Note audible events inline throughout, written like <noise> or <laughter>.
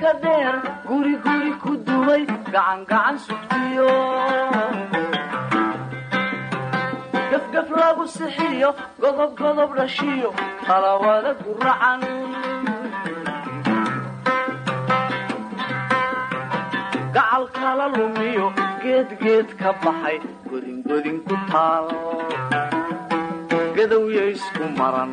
geedka dheer guri guri ku dumay gacangacan sugtiyo. Gafgaf lagu sixiyo godob godob dhashiyo talawada guracan gacal kala lumiyo geedgeed ka baxay godingodin ku taal. Gadowya isku maran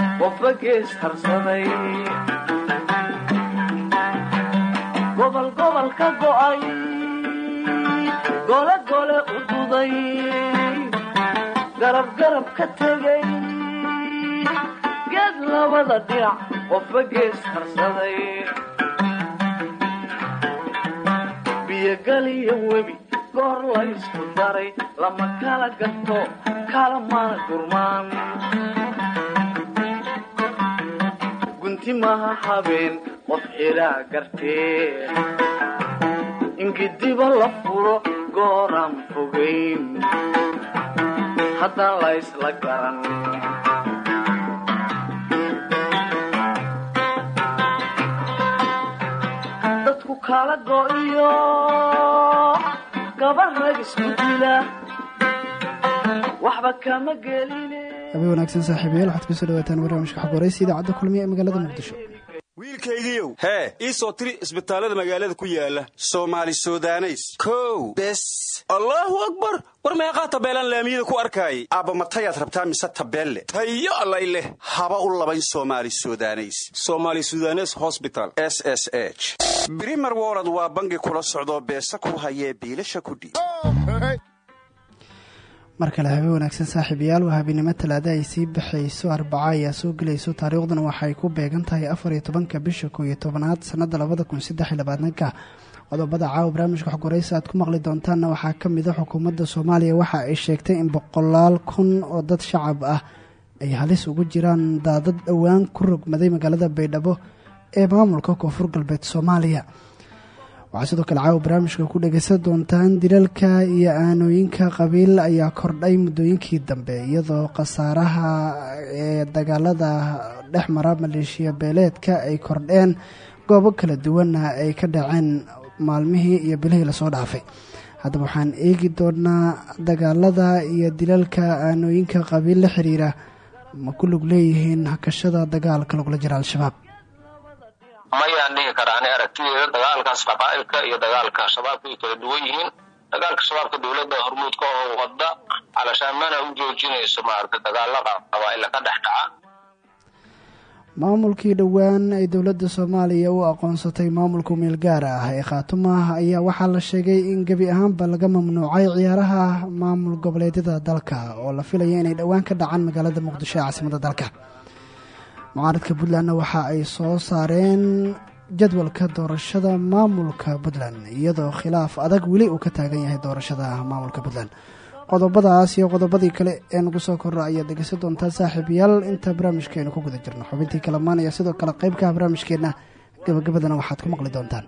qofba gees harsaday gobol gobol ka go'ay gole gole u duday garab garab ka tegay. Geed labada dhinac qofba gees harsaday biyogaliyo webi goor laysku daray lama kala gato kala mana gurmaan gunti maha habeen qof xidhaa gartee ingidiba la furo gooraan fogayn haddaan laysla garan. Dadku kala go'iyo gabar rag isku dila. Waxba kama geline habeen wanaagsan saaxiibayaal waxaad ku soo dhawaataan barnaamijka xog waraysi idaacadda kulmiya ee magaalada muqdisho. Wiilkaygiiow hee ii soo tiri isbitaallada magaalada ku yaalla soomaali sudaneys. Kow bes. Allaahu akbar! War meeqaa tabeelaan laamiyada ku arkaayay? Aabba matayaad rabtaa mise tabeelle? Tayo allay leh haba u labayn soomaali sudaneys. Somaali sudanes hosbital s s h. Brimer wolod waa bangi kula socdoo beesa ku hayee biilasha kudhiib mar kale habeen wanaagsan saaxiibayaal waa habeenimo talaada ay sii baxayso arbaca ayaa soo gelayso. Taariikhduna waxay ku beegan tahay afar iyo tobanka bisha kow iyo tobanaad sannada labada kun qodobada caawa barnaamijka xogwaraysa aad ku maqli doontaanna waxaa ka mid a xukuumadda soomaaliya. Waxa ay sheegtay in boqolaal kun oo dad shacab ah ay halis ugu jiraan daadad dhowaan ku rogmaday magaalada baydhabo ee maamulka koonfur galbeed soomaaliya waxaa sidoo kale caawa barnaamijka ku dhegaysan doontaan dilalka iyo aanooyinka qabiil ayaa kordhay muddooyinkii dambe iyadoo khasaaraha ee dagaalada dhex mara maleeshiya beeleedka ay kordheen goobo kala duwanna ay ka dhaceen maalmihii iyo bilihii la soo dhaafay. Haddaba waxaan eegi doonaa dagaalada iyo dilalka aanooyinka qabiil la xiriira. Ma ku lug leeyihiin hakashada dagaalka lagula jira al-shabaab mayaan dhihi karaa ani aragtideeda dagaalkaas qabaa'ilka iyo dagaalka shabaabka ay kala duwan yihiin. Dagaalka shabaabka dowladda hormuudka oo wadda calashaan mana u joojinayso maarata dagaalla qabaa'ila ka dhex dhaca? Maamulkii dhowaan ay dowladda soomaaliya u aqoonsatay maamulka meel gaara ah ee khaatumaah ayaa waxaa la sheegay in gebi ahaanba laga mamnuucay ciyaaraha maamul goboleedyada dalka oo la filaya inay dhowaan ka dhacaan magaalada muqdisho ee caasimada dalka mucaaradka puntlandna waxa ay soo saareen jadwalka doorashada maamulka puntland iyadoo khilaaf adag weli uu ka taagan yahay doorashada maamulka puntland. Qodobadaas iyo qodobadii kale ee nagu soo korra ayaad dhegeysan doontaa saaxiibayaal inta barnaamijkeenu ku guda jirno. Xubintii kalamaan iyo sidoo kale qaybkaha barnaamijkeenna. Gabagabadana waxaad ku maqli doontaan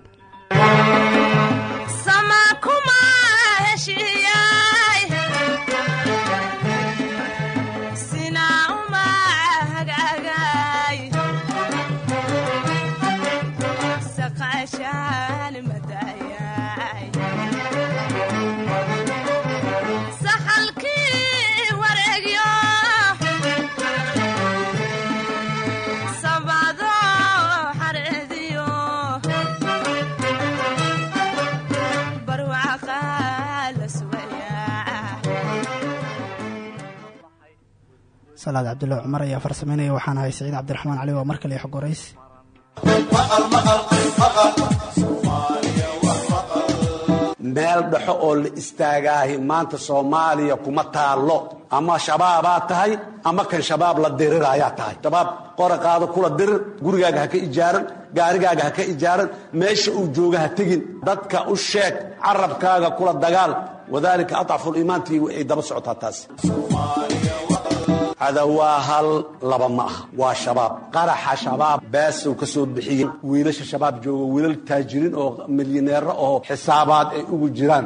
salaad cabdulla cumar ayaa farsameynaya waxaan ahay saciid cabdiraxmaan cali waa mar kale xog meel dhexo oo la istaagaahi maanta soomaaliya kuma taallo. Ama shabaabaa tahay ama kan shabaab la diriraayaa tahay. Shabaab qora qaado kula dirir gurigaaga ha ka ijaaran gaarigaaga ha ka ijaaran meesha uu jooga ha tegin. Dadka u sheeg carabkaaga kula dagaal. Wadaalika adcafuliimaantii ay daba socotaa taas ada waa hal laba ma aha. Waa shabaab. Qaraxa shabaab baasow ka soo bixiyey. Wiilasha shabaab jooga wiilal taajiriin oo milyaneero oo xisaabaad ay ugu jiraan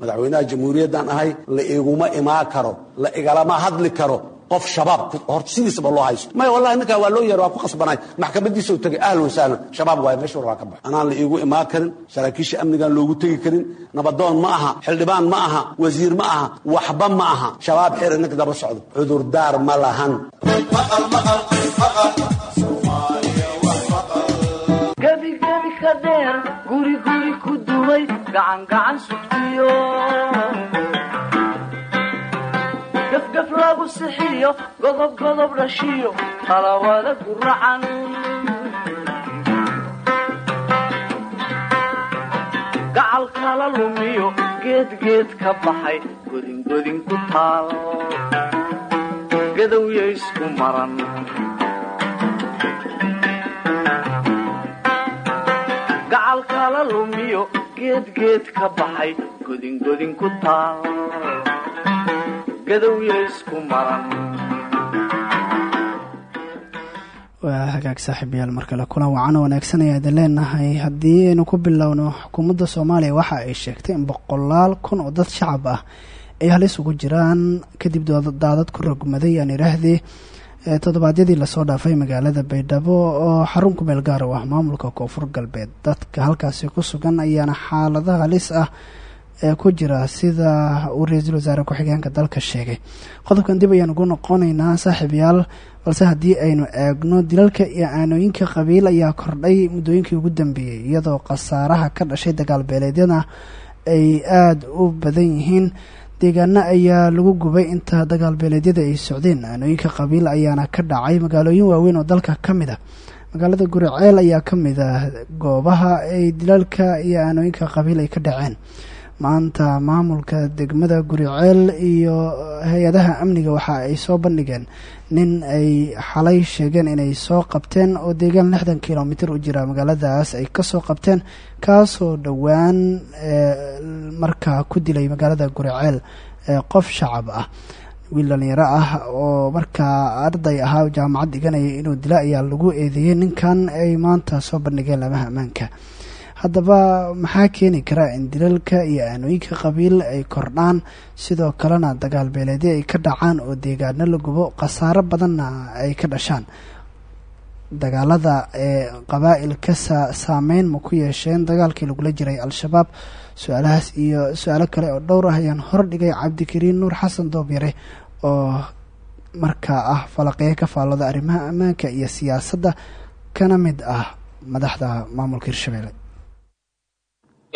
madaxweynaha jamhuuriyaddaan ahay la iguma imaan karo la igalama hadli karo qof shabaab. Horta loo haysto. Maya wallahi ninkaa waa loo yeer waa ku qasbanay. Maxkamadiisa u ahlan wasahlan shabaab waaye meesha war ka baxo anaan la iigu imaan karin saraakiisha amnigaan loogu tegi karin nabadoon ma aha xildhibaan ma aha wasiir ma aha waxba ma aha. Shabaab xira ninka daba socdo cudurdaar ma lahan ka dheer guri guri ku duway gacan gacan sugtiyo. Gafgaf lagu sixiyo godob godob dhashiyo talawada guracan gacal kala lumiyo geed geed ka baxay godin godin ku taal. Gadowya isku maran kala lumiyo geed geed ka baxay godin godin ku taal. Gadowya isku maran. Waa hagaag saaxiibayaal mar kale kulan wacan wanaagsan ayaa idin leenahay. Haddii aynu ku bilowno xukuumadda soomaaliya waxa ay sheegtay in boqolaal kun oo dad shacab ah ay halis ugu jiraan. Kadib daadad ku rogmaday aan idhaahdii toddobaadyadii la soo dhaafay magaalada baydhabo oo xarun ku meel gaar u ah maamulka koonfur galbeed. Dadka halkaasi ku sugan ayaana xaalado halis ah ee ku jira sida uu ra'iisul wasaare ku-xigeenka dalka sheegay. Qodobkan dib ayaan ugu noqonaynaa saaxiibayaal balse haddii aynu eegno dilalka iyo aanooyinka qabiil ayaa kordhay muddooyinkii ugu dambeeyey iyadoo khasaaraha ka dhashay dagaalbeeleedyada ay aada u badan yihiin deegaano ayaa lagu gubay inta dagaalbeeleedyada ay socdeen. Aanooyinka qabiil ayaana ka dhacay. Magaalooyin waaweyn oo dalka ka mid a magaalada guriceel ayaa ka mid ah goobaha ay dilalka iyo aanooyinka qabiil ay ka dhaceen maanta maamulka degmada guriceel iyo hay'adaha amniga waxa ay soo bandhigeen. Nin ay xalay sheegeen inay soo qabteen oo deegaan lixdan kilomitr u jira magaaladaas ay ka soo qabteen kaasoo dhowaan markaa ku dilay magaalada guriceel qof shacab ah. Wiil dhalinyaro ah oo markaa arday ahaa jaamacad dhiganaya inuu dila ayaa lagu eedeeyey ninkan ay maanta soo bandhigeen lamaha ammaanka haddaba maxaa keeni kara in dilalka iyo aanooyinka qabiil ay kordhaan? Sidoo kalena dagaal beeleedyo ay ka dhacaan oo deegaano la gubo khasaaro badanna ay ka dhashaan. Dagaalada ee qabaa'ilka saameyn ma ku yeesheen dagaalkii lagula jiray al-shabaab? Su'aalahaas iyo su'aalo kale oo dhowr ah ayaan hordhigay cabdikariin nuur xasan doobyare oo markaa ah falaqeeye ka faallooda arrimaha ammaanka iyo siyaasadda. Kana mid ah madaxda maamulka hirshabelle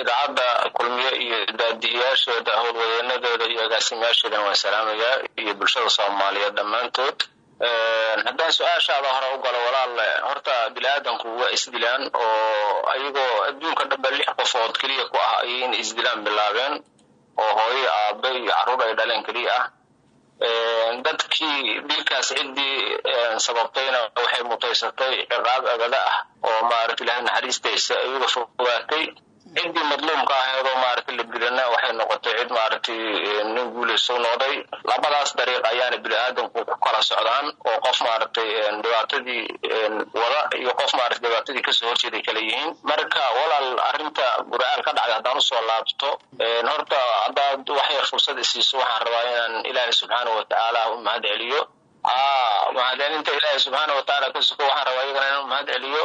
idaacadda kulmiye iyo daadihiyaasheeda howlwadeenadeeda iyo agaasimayaasheedana waan salaamayaa iyo bulshada soomaaliyeed dhammaantood. Haddaan su'aashaada hore u galo walaal horta bini-aadanku waa isdilaan oo ayagoo adduunka dhamba lix qofood keliya ku ah ayayna isdilaan bilaabeen oo hooyo aabe iyo carruur ay dhaleen keliya ah. Dadkii dilkaas ciddii sababtayna waxay mutaysatay ciqaab abada ah oo maarata ilahay naxariistaysa ayaga fogaatay ciddii madluumka ahayd oo maaragtay la dilana waxay noqotay cid maaragtay nin guulayso noqday. Labadaas dariiq ayaana bini-aadanku ku kala socdaan oo qof maaragtay dhibaatadii wada iyo qof maarata dhibaatadii ka soo horjeeday kala yihiin. Marka walaal arrinta guracaal ka dhacday haddaan u soo laabto horta haddaad waxyar fursad isiiso waxaan rabaa inaan ilaahay subxaana watacaala u mahad celiyo mahadcelinta ilaahay subxaana watacaala ka waxaan rabaa iyagana inaan mahad celiyo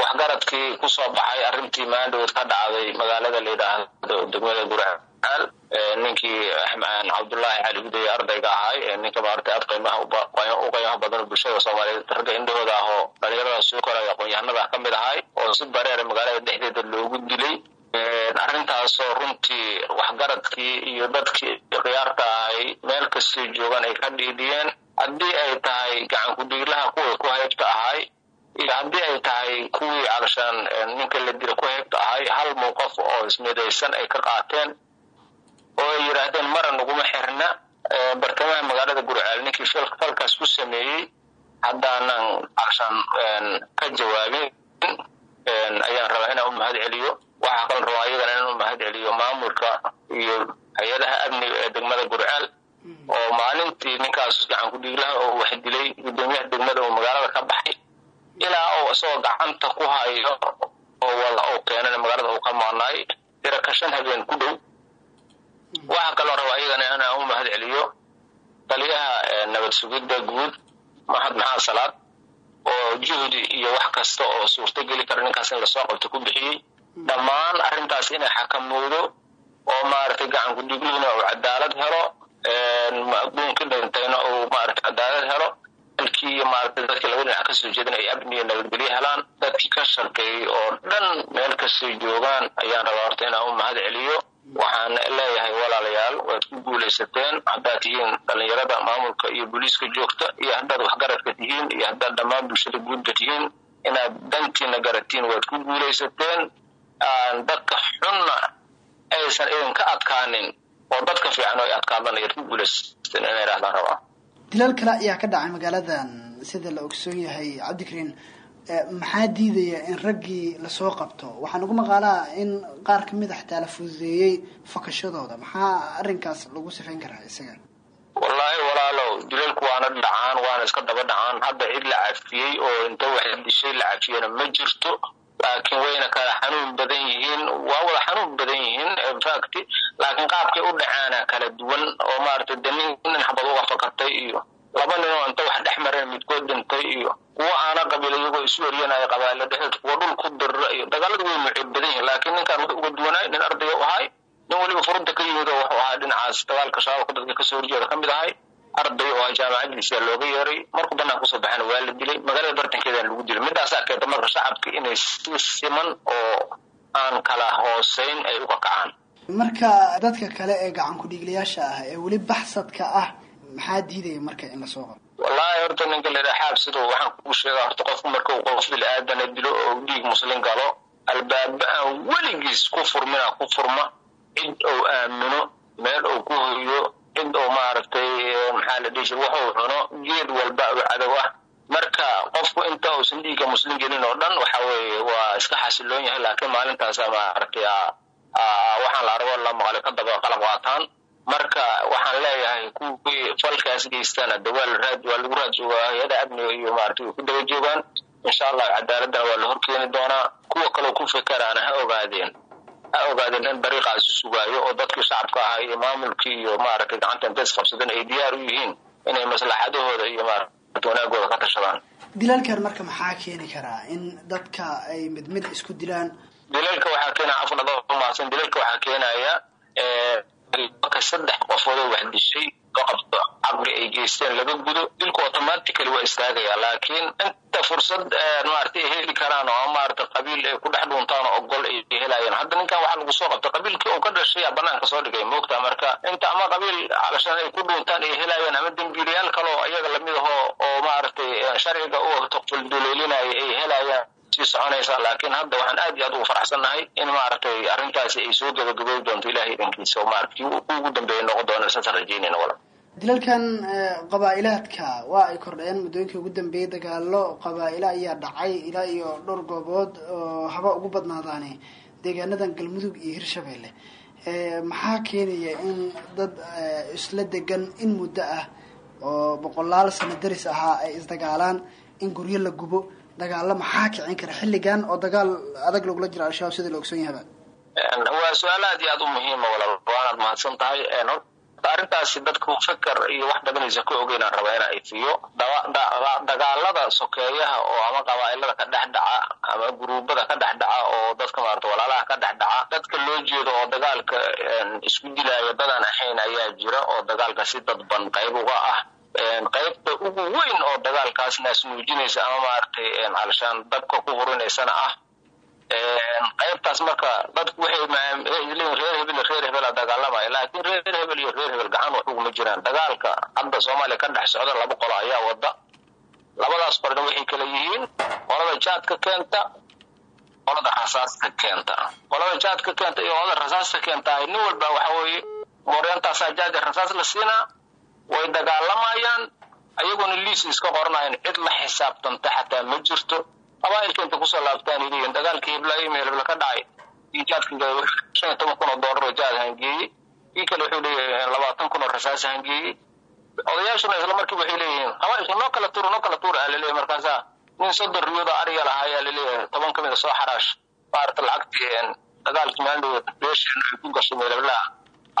waxgaradkii ku soo baxay arrintii maandhoweed ka dhacday magaalada la yidhaahdo degmada gurcaal ninkii cabdullaahi cali guday ardayga ahay ninka maaragtay ad qiimaha u qiimaha badan bulshada soomaaliyeed. Ragga indhahooda ah oo dhalinyarada soo koraya aqoon-yahanada ka mid ahay oo si bareera magaalada dhexdeeda loogu dilay. Arrintaasoo runtii waxgaradkii iyo dadkii khiyaarta ahay meel kastay joogaan ay ka dhiidhiyeen haddii ay tahay gacan ku-dhiiglaha kuway ku haybta ahay iyo haddii ay tahay kuwii calashaan ninka la dila ku haybta ahay hal mowqaf oo ismidaysan ay ka qaateen. Oo ay yidhaahdeen mara naguma xirna. Bartamaha magaalada gurceel ninkii falkaas ku sameeyey haddaanan calashaan ka jawaabin ayaan rabaa inaan u mahad celiyo. Waxaa kaloo rabaa iyagana inaan u mahad celiyo maamulka iyo hay'adaha amniga ee degmada gurceel oo maalintii ninkaas gacan ku-dhiiglaha oo wax dilay guddoomiyaha degmada oo magaalada ka baxay ilaa uu isagoo gacanta ku hayo oo wada uu keenana magaalada uu ka maqnaay dira ka shan habeen ku dhow. Waxaa kaloo rabaa iyagana inaan u mahad celiyo taliyaha nabad sugidda guud maxad maxamed salaad oo juhdi iyo wax kasta oo suurto geli kara ninkaas in la soo qabto ku bixiyey. Dhammaan arrintaas inay xakamowdo oo maaragtay gacan ku-dhiiglihina uu cadaalad helo maqbuunkii dhintayna uu maaragtay cadaalad helo dalkii iyo maaragtay dadkii laba dhinac ka soo jeedan ay amni iyo nabadgelyo helaan. Dadkii ka shaqeeyey oo dhan meel kastay joogaan ayaan rabaa horta inaan u mahad celiyo waxaan leeyahay walaalayaal waad ku guulaysateen. Haddaad tihiin dhalinyarada maamulka iyo booliiska joogta iyo haddaad waxgaradka tihiin iyo haddaad dhammaan bulshada guudba tihiin inaad dantiina garatiin waad ku guulaysateen. Dadka xunna aysan idinka adkaanin oo dadka fiican oo ay ayaad ku guulaysateen inay idhahdaan rabaa dilal kale ayaa ka dhacay magaaladan sida la ogsoon yahay cabdikariin maxaa diidaya in raggii la soo qabto? Waxaa nagu maqaalaa in qaar ka mid a xitaa la fududeeyey fakashadooda. Maxaa arrinkaas lagu sifayn karaa isaga? Wallaahi walaalow dilalku waana dhacaan waana iska daba dhacaan. Hadda cid la cafiyey oo inta wax dishay la cafiyana ma jirto laakiin wayna kala xanuun badan yihiin. Waa wada xanuun badan yihiin infact laakiin qaabkay u dhacaana kala duwan oo maaragtay de nin xabad uga fakatay iyo laba nin oo inta wax dhex mareen midkood dhintay iyo kuwo aana qabiil iyagoo isu eryanaya qabaila dhexdeed kuwo dhul ku dirra iyo dagaaladu way mucib badan yihiin. Laakiin ninkaan wuxuu uga duwanaay nin ardaya u ahay nin weliba furunta ka yimid oo wuxuu ahaa dhinacaas dagaalka shabaabka dadka ka soo horjeeda ka mid ahay arday oo jaamacadiisa looga yeeray markuu banaan ku soo baxana waa la dilay. Magaalada bartankeedana lagu dilay. Midaasaa keenta marka shacabka inay si siman oo aan kala hooseyn ay uga kacaan. Marka dadka kale ee gacan ku-dhiiglayaasha ah ee weli baxsadka ah maxaa diidaya marka in la soo qabo? Wallaahi horta ninka ladhaa xaabsido waxaan kuu sheegaa horta qofku marka uu qof bil-aadana dilo oo dhiig muslin galo albaaba aan weligiis ku furmina ku furma cid ou aamino meel ou ku hoyo cid oo maaragtay maxaa la dhihi jir waxuu cuno geed walba oo cadow ah. Marka qofku inta uusan dhiigga muslim gelin oo dhan waxa weeye waa iska xasiloon yahay laakiin maalintaasa maaragtay waxaan la argo la maqlay ka daba qalab qaataan. Marka waxaan leeyahay kuwii falkaas geystana de waa waa lagu raad joogaa hay'ada amniga iyo maaragtay way ku daba joogaan. Insha allah cadaaladana waa la horkeeni doonaa. Kuwa kaloo ku fikeraana ha ogaadeen ha ogaadeen in dariiqaasi sugaayo oo dadkii shacabka ahaa iyo maamulkii iyo maaragtay gacanta inta isqabsadeen ay diyaar u yihiin inay maslaxadahooda iyo maaragtay wanaagooda ka tashadaan. Dilalkan marka maxaa keeni karaa in dadka ay mid mid isku dilaan? Dilalka waxaa keenaya afnado umaasan dilalka waxaa keenaya marka saddex qofoodoo wax dishay qabto caqli ay geysteen laga gudo dilku automatically waa istaagaya laakiin inta fursad maaragtay ay heli karaan oo maaragtay qabiil ay ku dhex dhuuntaan oo ogol ay helayaan. Hadda ninkan waxaa lagu soo qabtay qabiilkii uu ka dhashay banaanka soo dhigay moogta marka inta ama qabiil calashaan ay ku dhuuntaan ay helayaan ama dembiilayaal kaloo ayaga la mid ahoo oo maaragtay sharciga u taqfulduleelinaya ay helayaan sii soconaysa laakiin hadda waxaan aad iyo aad ugu faraxsannahay in maaragtay arrintaasi ay soo gabagaboy doonto ilahay dhankiisa oo maaragtay ugu dambeeya noqon doona saasaan rajeynayna wala. Dilalkan qabaa-ilaadka waa ay kordheen muddooyinkii ugu dambeeyey dagaalo qabaa-ilo ayaa dhacay ilaa iyo dhowr goobood oo haba ugu badnaadaane deegaanadan galmudug iyo hirshabelle maxaa keenaya in dad isla degan in muddo ah oo boqolaal sano daris ahaa ay isdagaalaan in guryo la gubo dagaalo maxaa kicin kara xilligan oo dagaal adag lagula jiro al-shabaab sida la ogsoon yahaba waa su'aal aad iyo aad u muhiima walaal. Waanaad mahadsan tahay. Arrintaasi dadku fikar iyo wax badanaysa ka ogeynaan rabaa inaan ifiyo dagaalada sokeeyaha oo ama qabaa'ilada ka dhex dhaca ama guruubada ka dhex dhaca oo dadka maarata walaalaha ka dhex dhaca dadka loo jeedo oo dagaalka isku dilaayo dadaan ahayn ayaa jira oo dagaalka si dadban qayb uga ah qaybta ugu weyn oo dagaalkaas naas muujinaysa ama maaragtay alshaan dabka ku hurinaysana ah. Qaybtaas marka dadku waxay leeyihiin reer hebel iyo reer hebela dagaalamaya laakiin reer hebel iyo reer hebel gacan wax uguma jiraan. Dagaalka hadda soomaaliya ka dhex socda laba qolo ayaa wada labadaas qorna waxay kala yihiin qolada jaadka keenta qolada rasaasta keenta. Qolada jaadka keenta iyo qolada rasaasta keenta nin walba waxa weeye mooryaantaasaa jaad rasaas la siinaa way dagaalamayaan ayaguna liis iska qoranayan cid la xisaabtanta xataa ma jirto. Qabaa'ilka inta ku soo laabtaan leeyihiin dagaalkii hiblaayo meel hebla ka dhacay kii jaadka shan iyo toban kun jaad hangeeyey kii kale wuxuu leeyahay labaatan kun oo rasaas hangeeyey. Odayaashuna isla markii waxay leeyihiin qabaa'ilka noo kala tuura noo kala tuura aa markaasaa nin soddon riyoodo ariga lahaa ayaa la leeyahay toban kamida soo xaraash. Maarata lacagtii dagaalkii maalindhow beesheena ay ku gashay meel heblaha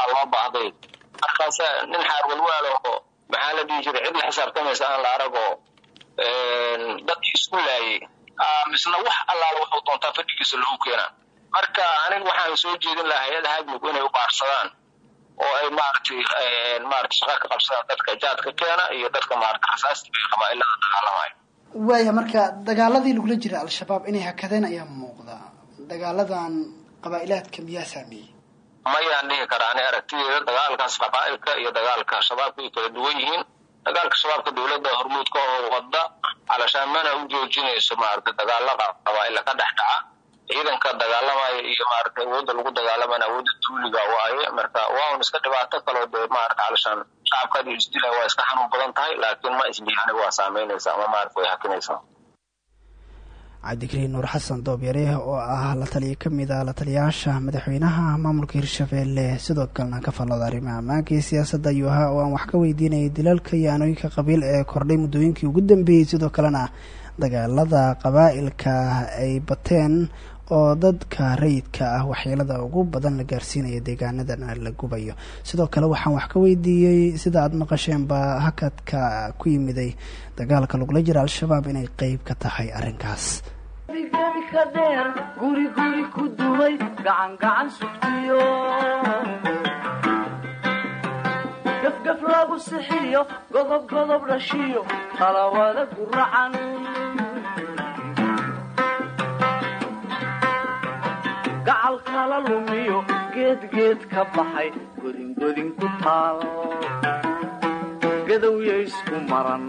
aa loo baahday markaasa nin xaar walwaal oo maxaa la dhihi jiray cid la xisaabtamaysa aan la aragoo dadkii isku laayay. Misna wax allaala wuxuu doontaa fadhigiisa lagu keenaa. Marka aniga waxaan soo jeedin lahaa hay'ada hagmig inay u baarsadaan oo ay maaragtay maarata shaqa ka qabsadaan dadka jaadka keena iyo dadka maarata rasaasta qabaa'ilada dagaalamaya waaya marka dagaaladii lagula jira al-shabaab inay hakadeen ayaa muuqda. Dagaaladan qabaa'ilaadka miyaa saameeyey mayaan dhihi karaa ani aragtideeda dagaalkaas qabaa'ilka iyo dagaalka shabaabka ay kala duwan yihiin dagaalka shabaabka dowladda hormuudka oo wada calashaan mana u joojinayso maarata dagaalada qabaa'ila ka dhex dhaca. Ciidanka dagaalamaya iyo maarata awoodda lagu dagaalamana awoodda tuuliga waaye marka waa iska dhibaato kaloo dee maarata calashaan shacabkaadi isdilaya waa iska xanuun badan tahay laakiin ma aniga waa saameynaysa ama maarata way hakinaysaa cabdikariin nuur xasan doobyare oo ah la taliya ka mid a la taliyayaasha madaxweynaha maamulka hirshabeelle sidoo kalena ka fallooda arrimaha ammaanka iyo siyaasadda ayuu ahaa oo aan wax ka weydiinayay dilalka iyo anooyinka qabiil ee kordhay muddooyinkii ugu dambeeyey sidoo kalena dagaalada qabaa'ilka ay bateen oo dadka rayidka ah waxyeelada ugu badan la gaarsiinaya deegaanadana la gubayo. Sidoo kale waxaan wax ka weydiiyey sida aada maqasheenba hakadka ku yimiday dagaalka lagula jira al-shabaab inay qeyb ka tahay arrinkaas ka guri guri ku lumiyo geedgeed ka baxay godingodin ku taal. Gadowya isku maran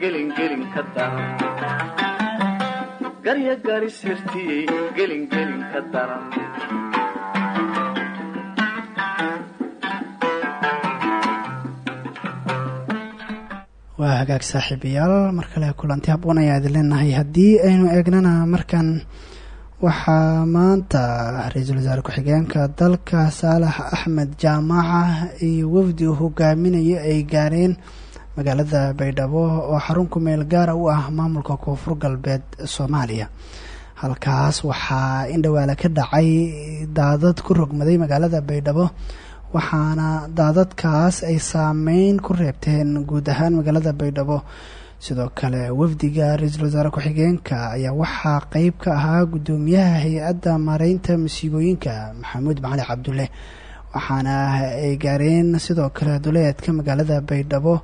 gelingelin ka daran garya garisirtiyey gelingelin ka daran waa hagaag saaxiibayaal. Mar kale kulanti habboon ayaa idin leenahay. Haddii aynu eegnana markan waxaa maanta ra'iisul wasaare ku-xigeenka dalka saalax axmed jaamaca iyo wafdi uu hogaaminayo ay gaareen magaalada baydhabo oo xarun ku meel gaara u ah maamulka koonfur galbeed soomaaliya. Halkaas waxaa in dhawaale ka dhacay daadad ku rogmaday magaalada baydhabo waxaana daadadkaas ay saameyn ku reebteen guud ahaan magaalada baydhabo. Sidoo kale wafdiga ra'iisul wasaare ku-xigeenka ayaa waxaa qeyb ka ahaa guddoomiyaha hay'adda maareynta masiibooyinka maxamuud macali cabdulle waxaana ay gaareen sidoo kale duleedka magaalada baydhabo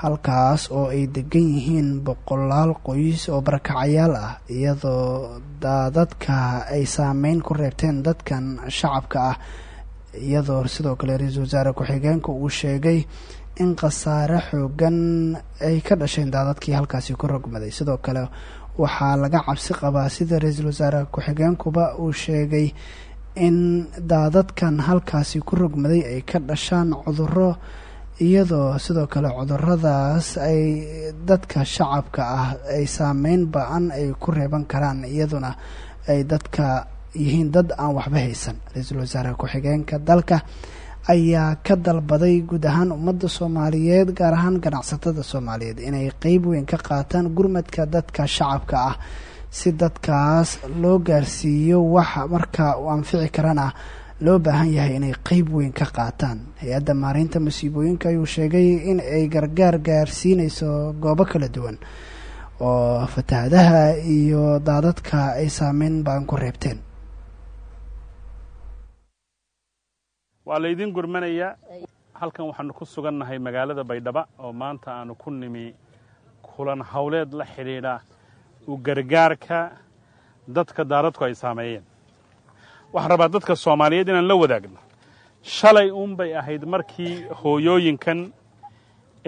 halkaas oo ay degan yihiin boqolaal qoys oo barakacayaal ah iyadoo daadadka ay saameyn ku reebteen dadkan shacabka ah iyadoo sidoo kale ra'iisul wasaare ku-xigeenka uu sheegay in khasaare xoogan ay ka dhasheen daadadkii halkaasi ku rogmaday. Sidoo kale waxaa laga cabsi qabaa sida ra'iisul wasaare ku-xigeenkuba uu sheegay in daadadkan halkaasi ku rogmaday ay ka dhashaan cudurro iyadoo sidoo kale cuduradaas ay dadka shacabka ah ay saameyn ba'an ay ku reeban karaan iyaduna ay dadka yihiin dad aan waxba haysan. Ra'iisul wasaare ku-xigeenka dalka ayaa ka dalbaday guud ahaan ummadda soomaaliyeed gaar ahaan ganacsatada soomaaliyeed inay qeyb weyn ka qaataan gurmadka dadka shacabka ah. Si dadkaas loo gaarsiiyo waxa markaa u anfici karana loo baahan yahay inay qeyb weyn ka qaataan. Hay'adda maareynta masiibooyinka ayuu sheegay in ay gargaar gaarsiineyso goobo kala duwan oo fatahadaha iyo daadadka ay saameyn badan ku reebteen. Waa laydin gurmanayaa halkan waxaanu ku sugannahay magaalada baydhaba oo maanta aanu ku nimi kulan howleed la xidhiidha u gargaarka dadka daaradku ay saameeyeen waxaan rabaa dadka soomaaliyeed inaan la wadaagno. Shalay uunbay ahayd markii hooyooyinkan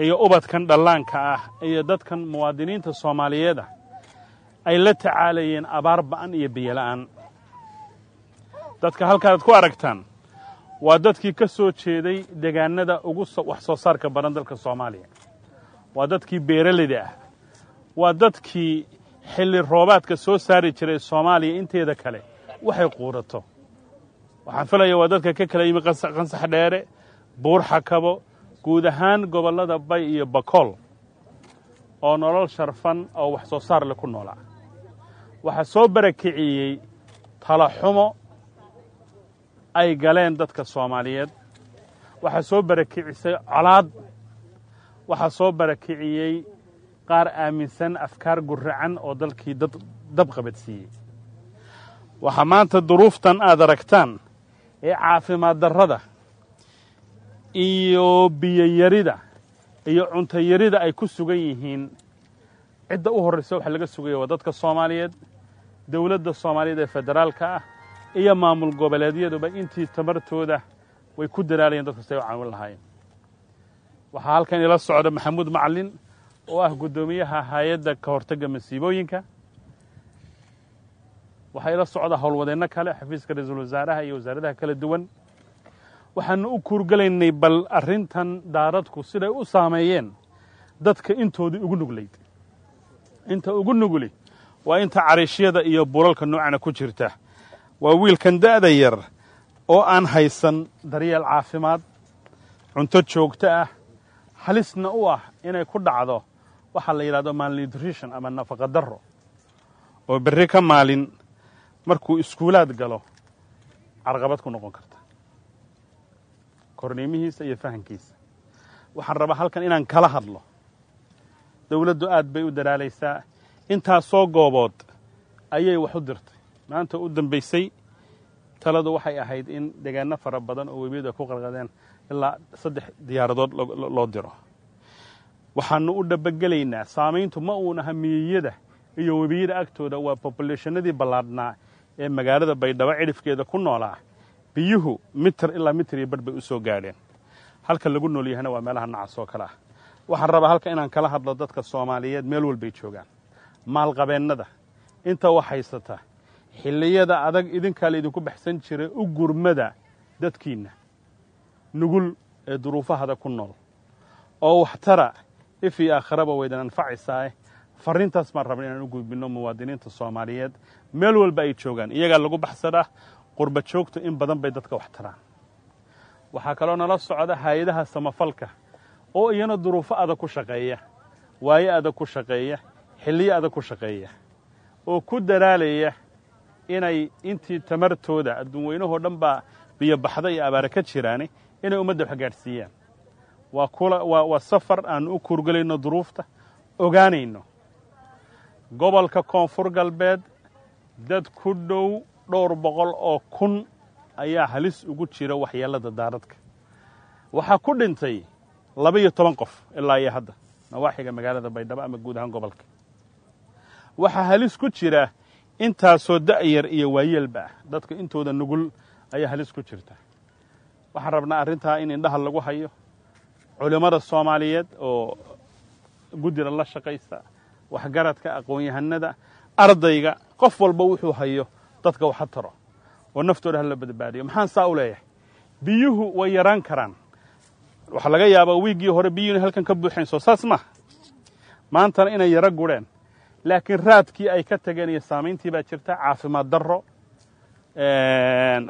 iyo ubadkan dhallaanka ah iyo dadkan muwaadiniinta soomaaliyeed ah ay la tacaalayeen abaar ba'an iyo biyola'aan dadka halkaaad ku aragtaan waa dadkii ka soo jeeday deegaanada ugu wax soo saarka badan dalka soomaaliya. Waa dadkii beeralayda ah. Waa dadkii xilli roobaadka soo saari jiray soomaaliya inteeda kale waxay quurato waxaan filaya waa dadka ka kala yimi qansax dheere buur xakabo guud ahaan gobollada bay iyo bakool oo nolol sharfan oo wax soo saar leh ku noolaa. Waxaa soo barakiciyey talaxumo ay galeen dadka soomaaliyeed. Waxaa soo barakicisay colaad. Waxaa soo barakiciyey qaar aaminsan afkaar guracan oo dalkii dad dab qabadsiiyey. Waxaa maanta duruuftan aad aragtaan ee caafimaad darrada iyo biyoyarida iyo cuntayarida ay ku sugan yihiin. Cidda u horraysa waxa laga sugaya waa dadka soomaaliyeed dawladda soomaaliyeed ee federaalka ah iyo maamul goboleedyaduba intii tamartooda way ku dadaalayeen dadka say u caawin lahaayeen. Waxaa halkan ila socda maxamuud macalin oo ah guddoomiyaha hay'adda ka hortagga masiibooyinka waxaa ila socda howlwadeenno kale xafiiska ra'iisul wasaaraha iyo wasaaradaha kala duwan. Waxaanu u kuurgelaynay bal arrintan daaradku siday u saameeyeen dadka intoodii ugu nuglayd inta ugu nugli waa inta cariishyada iyo bulalka noocana ku jirta. Waa wiilkan da'da yar oo aan haysan daryeel caafimaad cunto joogto ah halisna u ah inay ku dhacdo waxaa la yidhahdo malnutrition ama nafaqa darro oo berri ka maalin markuu iskuulaad galo carqabad ku noqon karta. Korniimihiisa iyo fahankiisa. Waxaan rabaa halkan inaan kala hadlo. Dawladdu aad bay u dadaalaysaa intaasoo goobood ayay wax u dirtay. Maanta u dambaysay taladu waxay ahayd in deegaano fara badan oo webiyadu ay ku qarqadeen ilaa saddex diyaaradood loo diro. Waxaanu u dhabagelaynaa saamayntu ma uun aha miyiyada iyo webiyada agtooda. Waa bobulationadii ballaadhnaa ee magaalada baydhabo cidhifkeeda ku noolaa biyuhu mitir ilaa mitir iyo badh bay u soo gaadheen. Halka lagu nool yahana waa meelaha nacas oo kale ah. Waxaan rabaa halka inaan kala hadlo dadka soomaaliyeed meel walbay joogaan. Maalqabeennada inta wax haysata xilliyada adag idinkaa laydinku baxsan jiray u gurmada dadkiinna nugul ee duruufahada ku nool. Oo waxtara if iyo aakharaba waydan anfacaysaa farriintaas baan rabna inaan u gudbinno muwaadiniinta soomaaliyeed meel walba ay joogaan iyagaa lagu baxsadaa qurba joogtu in badan bay dadka wax taraan. Waxaa kaloo nala socda hay'adaha samafalka oo iyana duruufo adag ku shaqeeya waayo adag ku shaqeeya xilliyo adag ku shaqeeya oo ku dadaalaya inay intii tamartooda adduun weynahoo dhan baa biyo baxda iyo abaare ka jiraani inay ummadda wax gaadhsiiyaan waa safar aanu u kuurgelayno duruufta ogaanayno. Gobolka koonfur galbeed dad ku dhow dhowr boqol oo kun ayaa halis ugu jira waxyeellada daaradka. Waxaa ku dhintay laba iyo toban qof ilaa iyo hadda nawaaxiga magaalada baydhabo ama guud ahaan gobolka. Waxaa halis ku jira intaasoo da'yar iyo waayeelba ah dadka intooda nugul ayaa halis ku jirta. Waxaan rabnaa arrintaa in indhaha lagu hayo culimmada soomaaliyeed oo guddida la shaqaysa waxgaradka aqoon-yahanada ardayga qof walba wuxuu hayo dadka waxa taro oo naftooda hala badbaadiyo. Maxaan saa u leeyahay? Biyuhu way yaraan karaan. Waxaa laga yaabaa wiiggii hore biyuhu inay halkan ka buuxeen soo saas maaha maantana inay yaro gureen. Laakiin raadkii ay ka tageen iyo saamayntii baa jirta caafimaad darro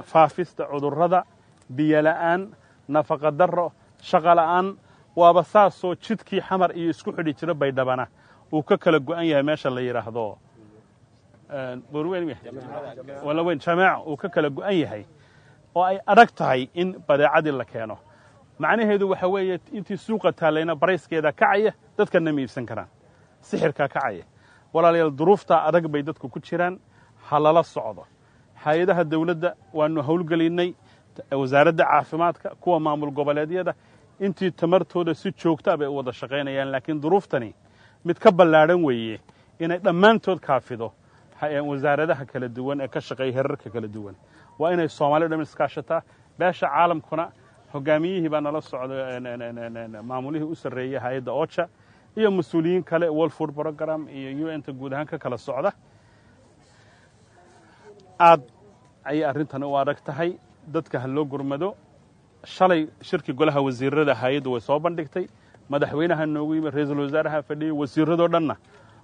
faafista cudurrada biyo la'aan nafaqa darro shaqo la'aan. Waaba saasoo jidkii xamar iyo isku xidhi jiro baydhabana uu ka kala go'an yahay meesha la yidhaahdo walaweyn jamaaca uu ka kala go'an yahay oo ay adag tahay in badeecadii la keeno. Macnaheedu waxa weeye intii suuqa taallayna barayskeeda kacaya dadkana ma iibsan karaan. Sixirkaa kacaya walaalayaal duruuftaa adag bay dadku ku jiraan ha lala socdo. Hay'adaha dawladda waanu howlgelinnay wasaaradda caafimaadka kuwa maamul goboleedyada intii tamartooda si joogtaa bay u wada shaqaynayaan laakiin duruuftani mid ka ballaadhan weeye inay dhammaantood kaafido wasaaradaha kala duwan ee ka shaqeeya herarka kala duwan. Waa inay soomaaliya dham iskaashataa beesha caalamkuna hogaamiyihii baa nala socda maamulihii u sarreeyey hay'adda oja iyo mas'uuliyiin kale world food program iyo u n ta guud ahaan ka kala socda. Aad ayay arrintani u adag tahay dadka ha loo gurmado. Shalay shirkii golaha wasiirada hay'addu way soo bandhigtay. Madaxweynaha noogu yimid ra'iisul wasaaraha fadhiyey wasiiradoo dhanna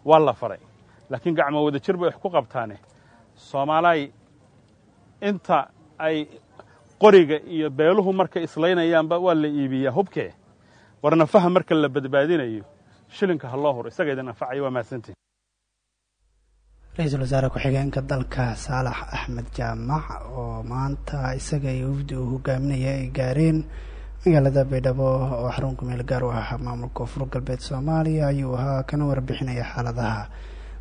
waa la faray laakiin gacmo wada jir bay wax ku qabtaane. Soomaalaay inta ay qoriga iyo beeluhu markay islaynayaanba waa la iibiyaa hubkee war nafaha marka la badbaadinayo shilinka ha loo huro isaga idin anfacaya waa mahadsantihin ra'iisul wasaare ku-xigeenka dalka saalax axmed jaamac oo maanta isaga iyo wafdi uu hogaaminaya ay gaareen magaalada baydhabo oo xarunka meel gaar u ah maamulka koonfur galbeed soomaaliya ayuu ahaa kana warbixinaya xaaladaha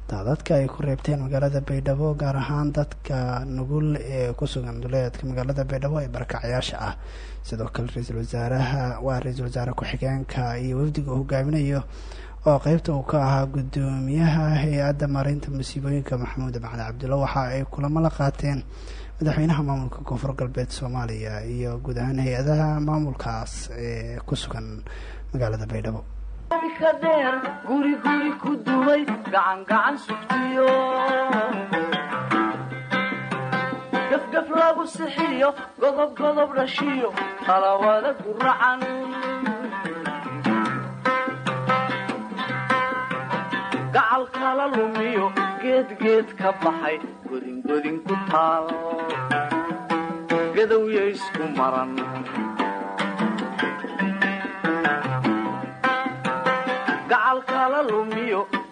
daadadka ay ku reebteen magaalada baydhabo gaar ahaan dadka nugul ee ku sugan duleedka magaalada baydhabo ee barakacayaasha ah. Sidoo kale ra'iisul wasaaraha waa ra'iisul wasaare ku-xigeenka iyo wafdiga uu hogaaminayo oo qeybta uu ka ahaa guddoomiyaha hay'adda maareynta masiibooyinka maxamuud macali cabdulla waxa ay kulamo la qaateen madaxweynaha maamulka koonfur galbeed soomaaliya iyo guud ahaan hay'adaha maamulkaas ee ku sugan magaalada baydhabo dheer guri guri ku dumay gacan gacan sugtiyo gafgaf lagu sixiyo godob godob dhashiyo talawada guracan gacal kala lumiyo geed geed ka baxay godingodin ku taal. Gadowya isku maran. Gacal kala lumiyo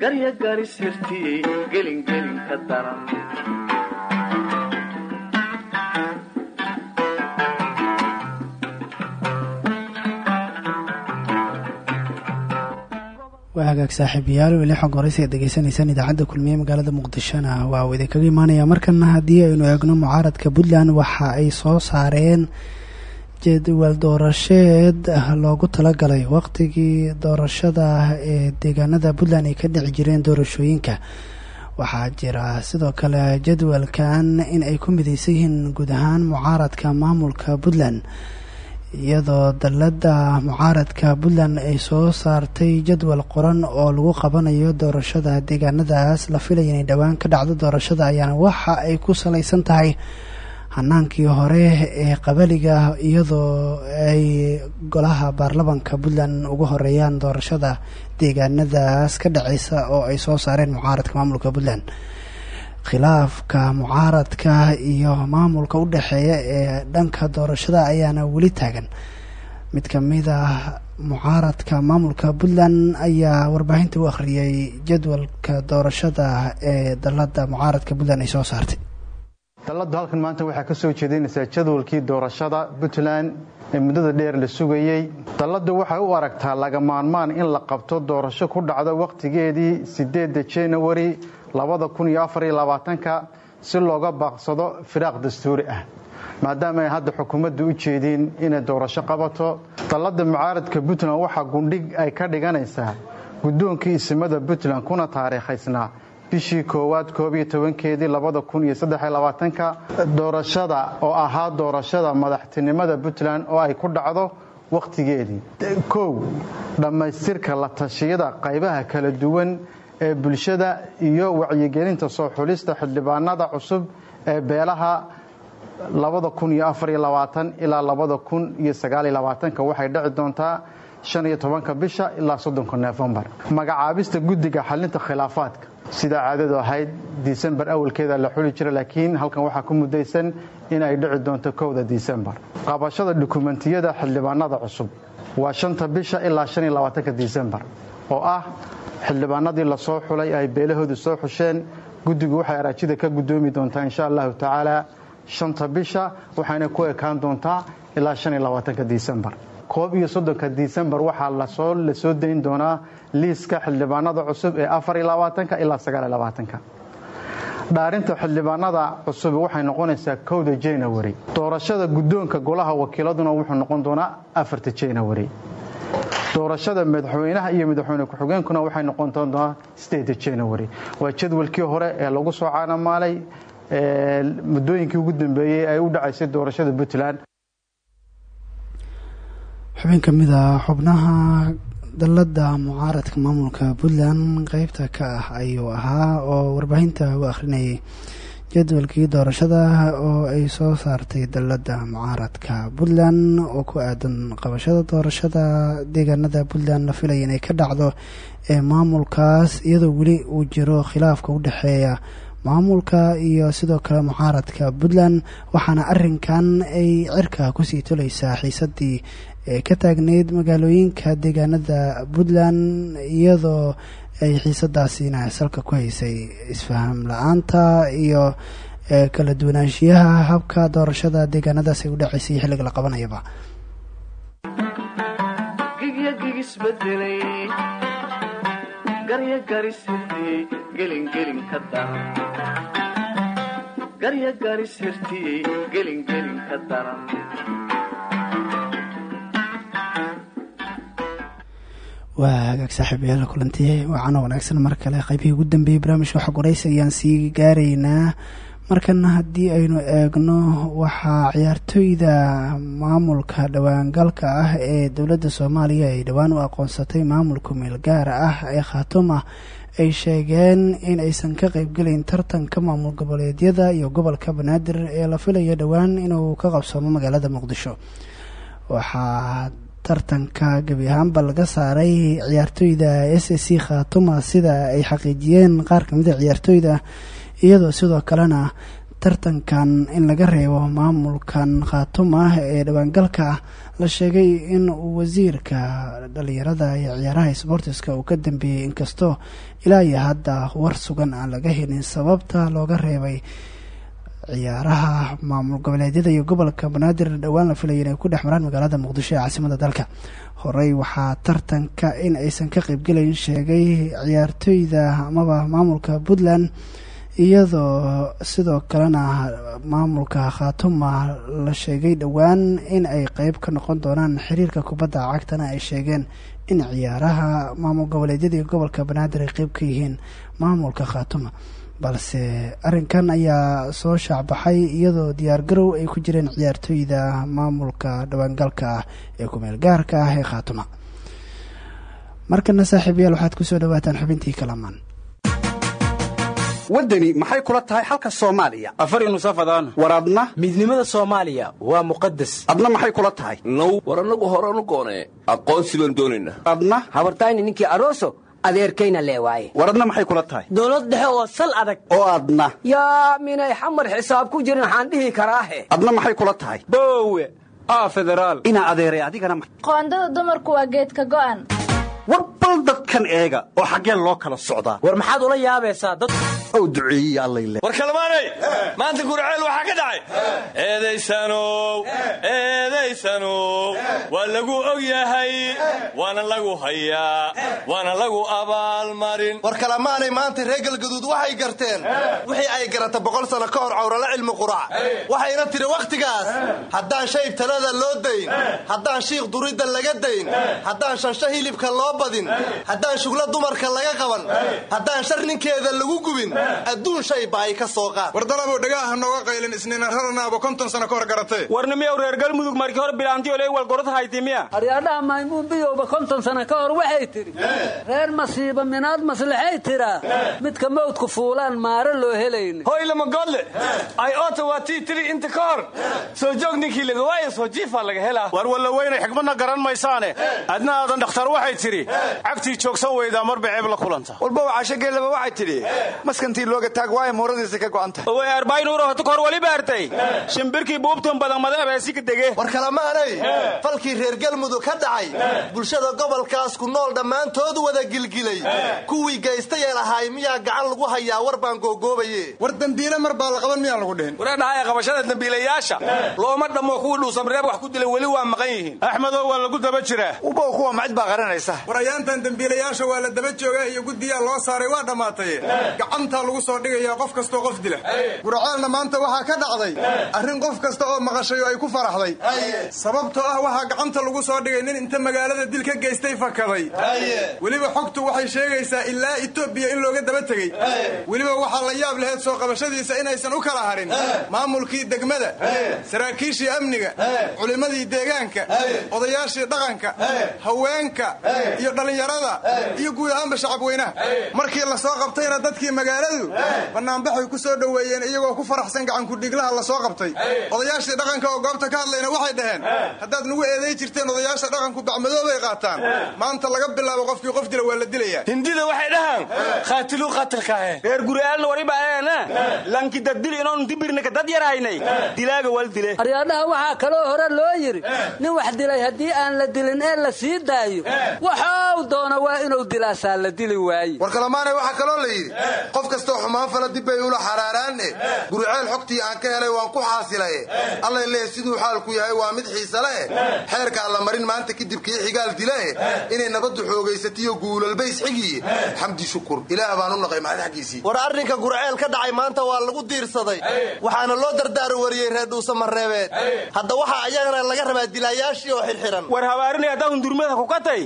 garya garisirtiyey gelingelin ka daran. Waa hagaag saaxiibayaal weli xog horeysa ad degeysanaysaan idaacadda kulmiye magaalada muqdishona. Waa uu idinkaga imaanaya markana haddii aynu eegno mucaaradka puntland waxa ay soo saareen jadwal doorasheed loogu talagalay waqtigii doorashada ee deegaanada puntland ay ka dhici jireen doorashooyinka. Waxaa jira sidoo kale jadwalkan in ay ku mideysan yihiin guud ahaan mucaaradka maamulka puntland iyadoo dalladda mucaaradka puntland ay soo saartay jadwal qoran oo lagu qabanayo doorashada deegaanadaas. La filaya inay dhowaan ka dhacdo doorashada ayaana waxa ay ku salaysan tahay hanaankii hore ee qabaliga iyadoo ay golaha baarlamanka puntland ugu horeeyaan doorashada deegaanadaas ka dhaceysa oo ay soo saareen mucaaradka maamulka puntland. Khilaafka mucaaradka iyo maamulka u dhexeeya ee dhanka doorashada ayaana weli taagan. Mid ka mid ah mucaaradka maamulka puntland ayaa warbaahinta u akhriyay jadwalka doorashada ee dalladda mucaaradka puntland ay soo saartay dalladdu halkan maanta waxaa ka soo jeedinaysaa jadwalkii doorashada puntland ee muddada dheer la sugayey dalladdu waxay u aragtaa laga maarmaan in la qabto doorasho ku dhacdo wakhtigeedii siddeedda janawari labada kun iyo afar iyo labaatanka si looga baaqsado firaaq dastuuri ah. Maadaama ay hadda xukuumaddu u jeediin inay doorasho qabato dallada mucaaradka puntland waxaa gundhig ay ka dhiganaysaa guddoonkii isimada puntland kuna taariikhaysnaa bishii koowaad koob iyo tobankeedii labada kun iyo saddexiyo labaatanka doorashada oo ahaa doorashada madaxtinimada puntland oo ay ku dhacdo wakhtigeedii kow dhammaystirka la tashiyada qaybaha kala duwan ee bulshada iyo wacyigelinta soo xulista xildhibaanada cusub ee beelaha labada kun iyo afariyo labaatan ilaa labada kun iyo sagaaliyo labaatanka waxay dhici doontaa shan iyo tobanka bisha ilaa soddonka nofembar magacaabista guddiga xalinta khilaafaadka sida caadadu ahayd disembar awalkeeda la xuli jira laakiin halkan waxaa ku mudaysan in ay dhici doonto kowda disembar qabashada dukumentiyada xildhibaanada cusub waa shanta bisha ilaa shan iyo labaatanka disembar oo ah xildhibaanadii la soo xulay ay beelahoodu soo xusheen. Guddigu waxay araajida ka guddoomi doontaa insha allahu tacaala shanta bisha waxayna ku ekaan doontaa ilaa shan iyo labaatanka disembar koob iyo soddonka disembar waxaa la soo la soo dayn doonaa liiska xildhibaanada cusub ee afar iyo labaatanka ilaa sagaal iyo labaatanka. Dhaarinta xildhibaanada cusub waxay noqonaysaa kowda january. Doorashada guddoonka golaha wakiiladuna wuxuu noqon doonaa afarta january. Doorashada madaxweynaha iyo madaxweyne ku-xigeenkuna waxay noqon doontaa state january. Waa jadwalkii hore ee lagu soo caanamaalay muddooyinkii ugu dambeeyey ay u dhacaysay doorashada puntland xubin ka mid a xubnaha dallada mucaaradka maamulka puntland qeybta ka ah ayuu ahaa oo warbaahinta u akhrinayay. Jadwalkii doorashada oo ay soo saartay dallada mucaaradka puntland oo ku aadan qabashada doorashada deegaanada puntland la filaya inay ka dhacdo ee maamulkaas iyadoo weli uu jiro khilaafka u dhexeeya maamulka iyo sidoo kale mucaaradka puntland waxaana arinkan ay cirka ku sii tolaysaa xiisadii ka taagneyd magaalooyinka deegaanada puntland iyadoo ay xiisadaasina salka ku haysay isfaham la'aanta iyo kala duwanaanshiyaha habka doorashada deegaanadaas ay u dhaceysay xilliga la qabanayaba waa hagaag saaxiibayaal kulanti waacano wanaagsan mar kale. Qaybihii ugu dambeeyey barnaamijka xog waraysi ayaan sii gaaraynaa markana haddii aynu eegno waxaa ciyaartooyda maamulka dhowaangalka ah ee dowladda soomaaliya ay dhowaan u aqoonsatay maamulka meel gaara ah ee khaatuma ay sheegeen in aysan ka qaybgelayn tartanka maamul goboleedyada iyo gobolka banaadir ee la filaya dhowaan inuu ka qabsoomo magaalada muqdisho. Waxaa tartanka gebi ahaanba laga saaray ciyaartooyda s c khaatuma sida ay xaqiijiyeen qaar ka mid a ciyaartooyda iyadoo sidoo kalena tartankan in laga reebo maamulkan khaatuma ee dhawaangalka ah la sheegay in wasiirka dhalinyarada iyo ciyaaraha sboortiska uu ka dambeeyey inkastoo ilaa iyo hadda war sugan aan laga helin sababta looga reebay ciyaaraha maamul goboleedyada iyo gobolka banaadir dhowaan la filaya inay ku dhex maraan magaalada muqdisho ee caasimada dalka. Horey waxaa tartanka in aysan ka qaybgelayn sheegay ciyaartooyda amaba maamulka puntland iyadoo sidoo kalena maamulka khaatuma la sheegay dhowaan in ay qeyb ka noqon doonaan xiriirka kubadda cagtana ay sheegeen in ciyaaraha maamul goboleedyada iyo gobolka banaadir ay qeyb ka yihiin maamulka khaatuma balse arrinkan ayaa soo shaacbaxay iyadoo diyaargarow ay ku jireen ciyaartooyda maamulka dhawaangalka ah ee kumeel gaarka ah ee khaatuma markana saaxiibayaal waxaad ku soo dhawaataan xubintii kalamaan waddani maxay kula tahay xalka soomaaliya? Afari nusafadaan war adna? Midnimada soomaaliya waa muqadas adna maxay kula tahay? Now war annagu horanu goonee aqoonsi baan doonaynaa adna? Habartayni ninkii aroso adeerkayna lee waaye. War adna maxay kula tahay? Dowlad dhexe oo sal adag. Oo adna. Yaa minay xamar xisaab ku jirin waxaan dhihi karaahe adna maxay kula tahay? Boowe aa federaal. Inaa adeeray adigana qoondada dumarku waa geedka go'an. War bal dadkan eega oo xaggeen loo kala socdaa. War maxaad ula yaabaysaa dad ou duceeyey allayle war kalmaanay maanta gurceel waxaa ka dhacay. Eedaysanow eedaysanow waa lagu og yahay waana lagu hayaa waana lagu abaalmarin war kalamaanay maanta reer galgaduud waxay garteen. Wixii ay garata boqol sano ka hor cawrala cilmi qurac waxayna tiri wakhtigaas haddaan shayb talada loo dayn haddaan shiikh duridda laga dayn haddaan shansho hilibka loo badin haddaan shuglo dumarka laga qaban haddaan shar ninkeeda lagu gubin adduun shayba ay ka soo qaad. Wardalabow dhagaaha nooga qaylin isniina raranaaba konton sano ka hor garatee warnimiyow reer galmudug markii hore bilaantiyo leewal gorod haytimiya aryaadhaha maymuun biyowba konton sano ka hor waxay tidhi reer masiiba minaad maslaxay tiraa midka mawdku fuulaan maare loo helayni. Hoylama godle ay oota waa tii tiri inta ka hor. Soo joog ninkii laga waayo soo jiifaa laga helaa. War walla weynay xikmadna garan maysaane. Adna aadan dhakhtar waxay tidhi cagtii joogsan weydaa marba ceeb la kulanta. Walba wacashogeellaba waxay tidhi maskantii looga taag waayo muuradiisa ka go'an tahay way arbaayinuuro hota kahor wali baartay. Shimbirkii buubtun badan mada abeesika dege. War kalamaanay falkii reer galmudug ka dhacay. Bulshada gobolkaas ku nool dhammaantood wada gilgilay. Kuwii gaystayee lahaay miyaa gacan lagu hayaa war baan googoobaye war dembiile mar baa la qaban miyaa lagu dhihin wareedhahay qabashada dembiilayaasha looma dhammo kuwii dhuusamreeb wax ku dilay weli waa maqan yihiin. Axmedow waa lagu daba jiraa? Ubow kuwa macid baa qaranaysa. War ayaantan dembiilayaasha waa la daba joogaa iyo guddiyaa loo saaray waa dhammaataye gacantaa lagu soo dhigayaa qof kastoo qof dila. Gurceelna maanta waxaa ka dhacday arrin qof kasta oo maqashay oo ay ku faraxday. Sababtoo ah waxaa gacanta lagu soo dhigay nin inta magaalada dil ka geystay fakaday. Weliba xogtu waxay sheegaysaa ilaa etoobiya in looga daba tegey weliba waxaa la yaab laheyd soo qabashadiisa inaysan u kala harin. Maamulkii degmada saraakiishii amniga culimmadii deegaanka odayaashii dhaqanka haweenka iyo dhallinyarada iyo guud ahaanba shacabweynaha markii la soo qabtayna dadkii magaaladu bannaanbaxay ku soo dhoweeyeen iyagoo ku faraxsan gacankudhiglaha la soo qabtay. Odayaashii dhaqanka oo goobta ka hadlayna waxay dhaheen haddaad nagu eeday jirteen odayaasha dhaqanku bacmadoobay qaataan. Maanta laga bilaabo qofkii qof dila waa la dilayaa. Hindida waxay dhahaan khaatiluu qaatilkaahe reer guraalna waribaana lanki daddil inoon dibirnika dad yaraynay. Dilaaga wal dile. Aryaadhaha waxaa kaloo hore loo yidhi nin wax dilay haddii aan la dilin ee la sii daayo waxau doona waa inuu dilaasaa la dili waaye. War kalamaanay waxaa kaloo la yidhi kastoo xumaan fala dib bay ula xaraaraanne. Guriceel xogtii aan ka helay waan ku xaasilaye. Allay leeyahy siduu xaalku yahay waa mid xiise leh. Xeerka alla marin maanta kadib kii xigaal dilae inay nabaddu xoogaysatiyo guulalbays xigiye xamdi shukur. Ilaah baan u naqay xaggiisii. War arrinka gurceel ka dhacay maanta waa lagu diirsaday. Waxaana loo dardaaro wariyey reer dhuusamareebeed hadda waxaa ayagana laga rabaa dilaayaashii oo xirxiran. War habaarinay haddaa hundurmada kukatay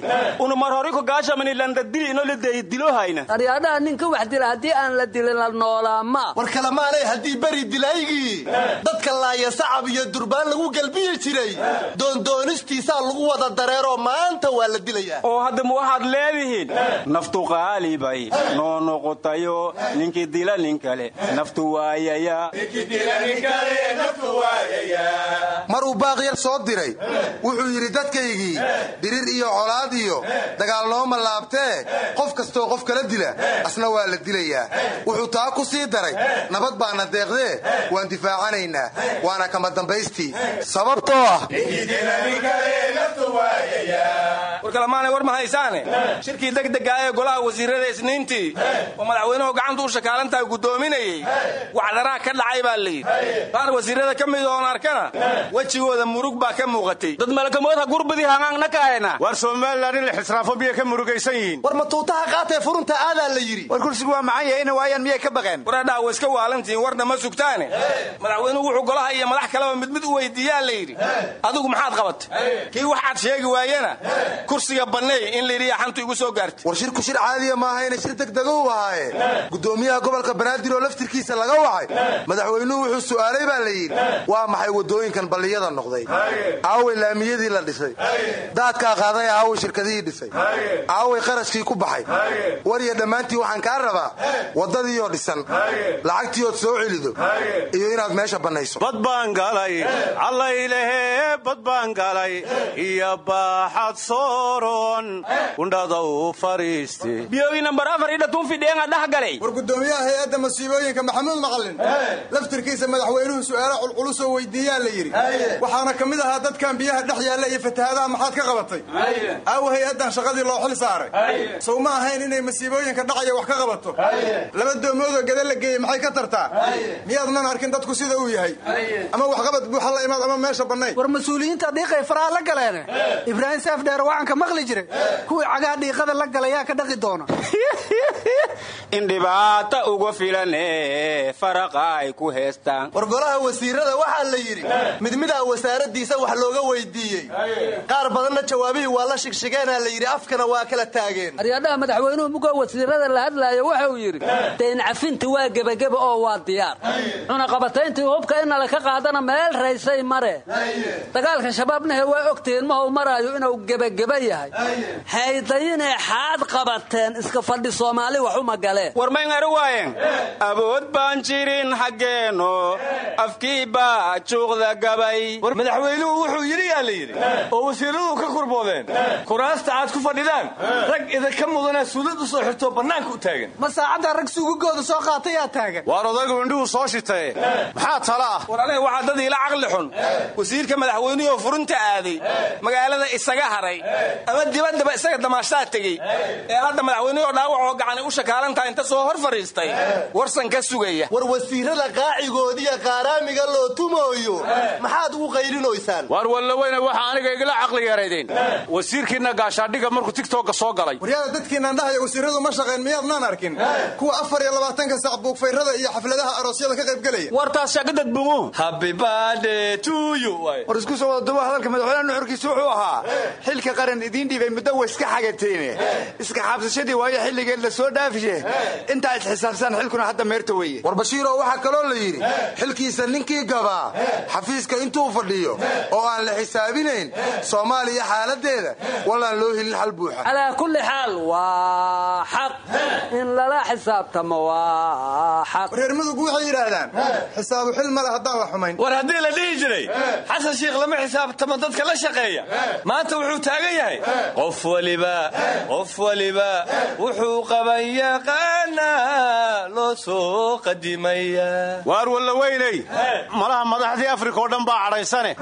unu mar hori ku gaashamani landadili ino la deeyi dilohayna aryaadhaha ninka wax dila haddii aan la dilin la noolaa ma war kalamaanay haddii beri dilaygii dadka laaya sacab iyo durbaan lagu gelbiyi jiray. Doondoonistiisaa lagu wada dareeroo maanta waa la dilayaa. Oo hadda ma waxaad leedihiin naftu qaalibay noo noqotayo ninkii dila nin kale. Naftu waayaya. Mar uu baaqyar soo diray. Wuxuu yidhi dadkaygii dirir iyo colaad iyo dagaal nooma laabtee. Qof kastoo qof kala dila. Asna waa la dilayaa wuxuu taa ku sii daray. Nabad baana deeqdee waan difaacanaynaa. Waana kama dambaystii. Sababtoo ah warkalamaanay war ma haysaane? Shirkii degdega ee golaha wasiirada isniintii. Oo madaxweynuhu gacanta u shakaalantaha guddoominayey. Wacdaraa ka dhacay baa layidhi qaar wasiirada ka mid oon arkana wejigooda murug baa ka muuqatay. Dad malakamoodha gurbadii hangaangna kahayna war somalilan in la xisraafo ka murugaysan yihiin. War matuutaha qaatee furunta aadaa la yidhi. War kursigu waa macan yahay waayaan miyay ka baqeen? Waradhaa way iska waalantihiin warna ma sugtaane. Madaxweynuhu wuxuu golaha iyo madax kaleba mid mid u weydiiyaa la yidhi. Adigu maxaad qabatay kii waxaad sheegi waayena? Kursiga banneey in layidhi xantu igu soo gaartay. War shirku shir caadiya maahayna shir degdega u ahaaye gudoomiyaha gobolka banaadir oo laftirkiisa laga wacay. Madaxweynuhu wuxuu su'aalay baa la yidhi. Waa maxay wadooyinkan balliyada noqday? Aaway laamiyadii la dhisay. Daadkaa qaaday aaway shirkadihii dhisay. Aaway qarashkii ku baxay. War iyo dhammaantii waxaan kaa rabaa waddadiioo dhisan. Lacagtiiood soo celido. Iyo inaad meesha bannayso bad galay. Allaylehe bad baan galay. Iyo baaxad soo dooron undhada u fariiste biyoogi nambar afar idhatuun fidheenga dhex galay. War guddoomiyaha hay'adda masiibooyinka maxamuud macalin. Laftirkiisa madaxweynuhu su'aalo culculusoo weydiiyaa la yidhi. Waxaana ka mid ahaa dadkan biyaha dhex yaalla iyo fatahaadaha maxaad ka qabatay. Aawa hay'addan shaqadii loo xil saaray. Sow ma ahayn inay masiibooyinka dhacaya wax ka qabato laba doomoodoo gada la geeyey maxay ka tartaa? Miyaadnan arkin dadku sida uu yahay. Ama waxqabad buuxa la imaad ama meesha bannayn. War mas'uuliyiinta dhiiqay faraha la galeene. Ibraahim seef dheer waxaan ka maqli jiray. Kuwii cagaha dhiiqada la galayaa ka dhaqi doona <laughs> in dhibaata uga filane faraqa ay ku heestaan. War golaha wasiirada waxaa la yidhi mid midaa wasaaradiisa wax looga weydiiyey. Qaar badanna jawaabihii waa la shigshigeenaa la yidhi afkana waa kala taageen. Aryadhaha madaxweynuhu mugoo wasiirada la hadlaayo wuxuu yidhi dayn cafinti waa gebageba oo waa diyaar. Cunaqabatayntii hubka in nala ka qaadana meel raysay mare. Dagaalka shabaabnahe waa ogtihiin mahow maraayo inuu gebageba yahay. Haydayine xaad qabateen iska fadhi soomaali wax uma galeen. War mayn ari waayeen? Awood baan jirin xaggeenno afkii baa juuqda gabay. Madaxweynuhu wuxuu yidhi yaa la yidhi oo wasiiradu ka kurboodeen. Kuraasta aad ku fadhidaan. Rag idinka mudanee suudad u soo xirtoo bannaanka u taagan sugugooda soo qaatayaa taagan waar odaygu indhuhu soo shitaye maxaa tala? Ah war aniga waxaa dad iila caqli xun. Wasiirka madaxweynuhuoo furinta aaday. Magaalada isaga haray. Ama dibaddaba isaga damaashtaa tegey. Ee. Hadda madaxweynuhoo dhaawacoo gacani u shakaalantaha inta soo hor fadhiistay warsan ka sugaya. War wasiirada qaacigoodiiyo qaaraamiga loo tumooyo. Maxaad ugu qaylinoysaan waar wallaweyne waxa aniga igala caqli yaraydeen wasiirkiinna gaashaadhiga markuu tigtooga soo galay. Waryaada dadkiinaan dhahaya wasiiradu ma shaqayn miyaadnaan arkin? Kuwa afar iyo labaatanka sac buugfayrada iyo xafladaha aroosyada ka qaybgelaya wartaas shaqadad bungu war isku soo wada duba hadalka madaxweynaha nuxurkiisu wuxuu ahaa xilka qaran idiin dhiibay muddo way iska xagateene iska xaabsashadii waayo xilligeed la soo dhaafishe. Intaa isxisaabsaan xilkuna hadda meerta weeye. War bashiiroo waxaa kaloo la yidhi xilkiisa ninkii gabaa xafiiska intuu fadhiyo oo aan la xisaabinayn soomaaliya xaaladeeda wallaan loo helin xal buuxa. Calaa kulli xaal waa xaq in lala xisaabtamo waa xaq. Reer mudugu waxay yidhaahdaan xisaabu xil male haddaan la xumayn. War haddii la dhihi jiray xasan shiikh lama xisaabtamo dadka la shaqeeya. Maanta wuxuu taagan yahay. Qof waliba qof waliba wuxuu qaban yaqaanaa loo soo qadimaya. Waar wallaweyney malaha madaxdii afrika oo dhan baa cadhaysane